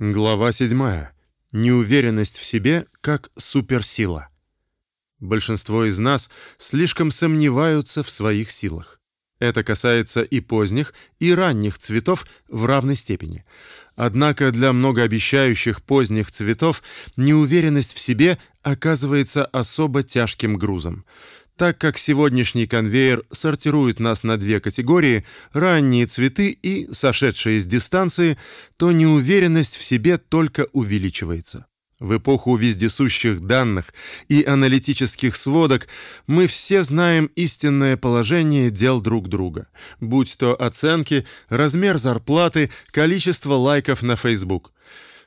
Глава 7. Неуверенность в себе как суперсила. Большинство из нас слишком сомневаются в своих силах. Это касается и поздних, и ранних цветов в равной степени. Однако для многообещающих поздних цветов неуверенность в себе оказывается особо тяжким грузом. Так как сегодняшний конвейер сортирует нас на две категории: ранние цветы и сошедшие с дистанции, то неуверенность в себе только увеличивается. В эпоху вездесущих данных и аналитических сводок мы все знаем истинное положение дел друг друга, будь то оценки, размер зарплаты, количество лайков на Facebook.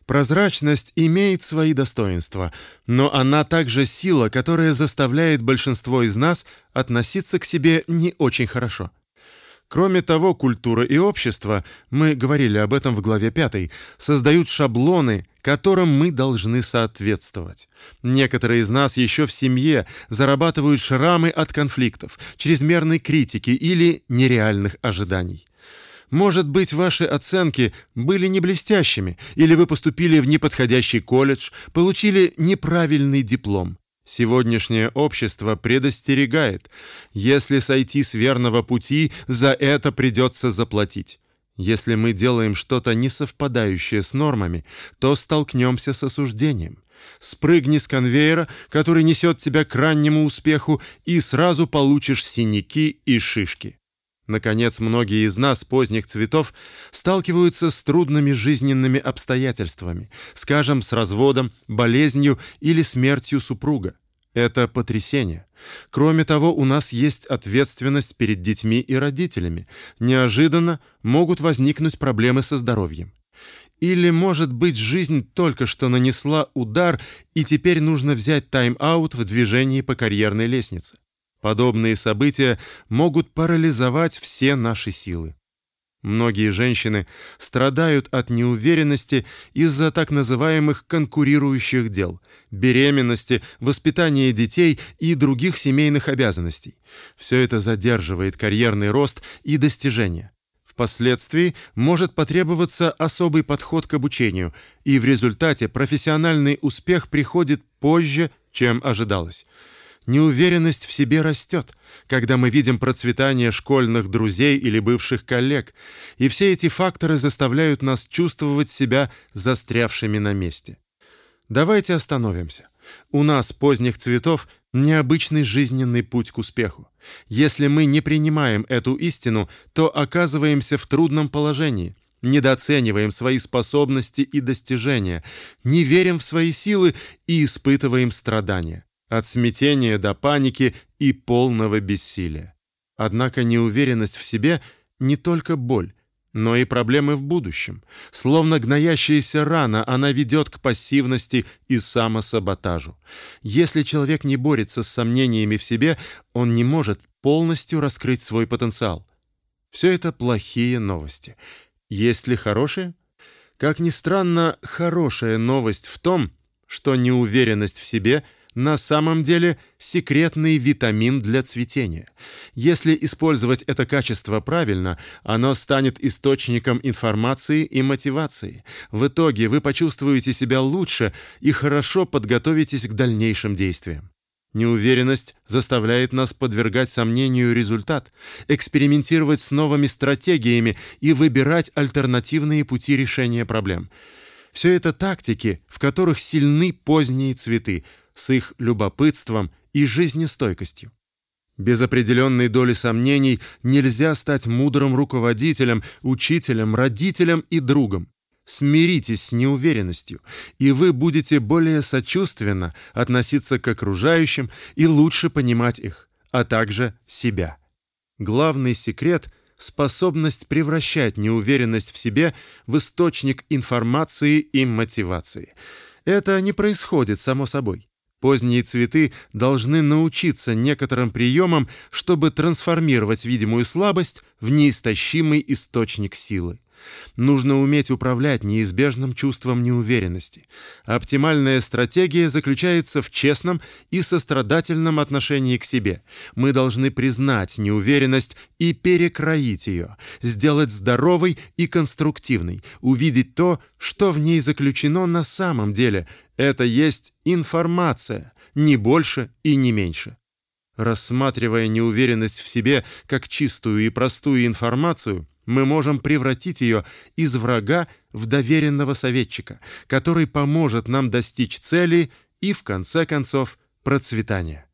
Прозрачность имеет свои достоинства, но она также сила, которая заставляет большинство из нас относиться к себе не очень хорошо. Кроме того, культура и общество, мы говорили об этом в главе 5, создают шаблоны, которым мы должны соответствовать. Некоторые из нас еще в семье зарабатывают шрамы от конфликтов, чрезмерной критики или нереальных ожиданий. Может быть, ваши оценки были не блестящими, или вы поступили в неподходящий колледж, получили неправильный диплом. Сегодняшнее общество предостерегает: если сойти с верного пути, за это придется заплатить. Если мы делаем что-то не совпадающее с нормами, то столкнемся с осуждением. Спрыгни с конвейера, который несет тебя к раннему успеху, и сразу получишь синяки и шишки. Наконец, многие из нас поздних цветов сталкиваются с трудными жизненными обстоятельствами, скажем, с разводом, болезнью или смертью супруга. Это потрясение. Кроме того, у нас есть ответственность перед детьми и родителями. Неожиданно могут возникнуть проблемы со здоровьем. Или, может быть, жизнь только что нанесла удар, и теперь нужно взять тайм-аут в движении по карьерной лестнице. Подобные события могут парализовать все наши силы. Многие женщины страдают от неуверенности из-за так называемых конкурирующих дел: беременности, воспитания детей и других семейных обязанностей. Все это задерживает карьерный рост и достижения. Впоследствии может потребоваться особый подход к обучению, и в результате профессиональный успех приходит позже, чем ожидалось. Неуверенность в себе растет, когда мы видим процветание школьных друзей или бывших коллег, и все эти факторы заставляют нас чувствовать себя застрявшими на месте. Давайте остановимся. У нас поздних цветов необычный жизненный путь к успеху. Если мы не принимаем эту истину, то оказываемся в трудном положении. Недооцениваем свои способности и достижения, не верим в свои силы и испытываем страдания от смятения до паники и полного бессилия. Однако неуверенность в себе не только боль, но и проблемы в будущем. Словно гноящаяся рана, она ведет к пассивности и самосаботажу. Если человек не борется с сомнениями в себе, он не может полностью раскрыть свой потенциал. Все это плохие новости. Есть ли хорошие? Как ни странно, хорошая новость в том, что неуверенность в себе – на самом деле секретный витамин для цветения. Если использовать это качество правильно, оно станет источником информации и мотивации. В итоге вы почувствуете себя лучше и хорошо подготовитесь к дальнейшим действиям. Неуверенность заставляет нас подвергать сомнению результат, экспериментировать с новыми стратегиями и выбирать альтернативные пути решения проблем. Все это тактики, в которых сильны поздние цветы – с их любопытством и жизнестойкостью. Без определенной доли сомнений нельзя стать мудрым руководителем, учителем, родителем и другом. Смиритесь с неуверенностью, и вы будете более сочувственно относиться к окружающим и лучше понимать их, а также себя. Главный секрет способность превращать неуверенность в себе в источник информации и мотивации. Это не происходит само собой. Поздние цветы должны научиться некоторым приемам, чтобы трансформировать видимую слабость в неистощимый источник силы. Нужно уметь управлять неизбежным чувством неуверенности. Оптимальная стратегия заключается в честном и сострадательном отношении к себе. Мы должны признать неуверенность и перекроить ее, сделать здоровой и конструктивной, увидеть то, что в ней заключено на самом деле. Это есть информация, не больше и не меньше. Рассматривая неуверенность в себе как чистую и простую информацию, мы можем превратить ее из врага в доверенного советчика, который поможет нам достичь цели и в конце концов процветания.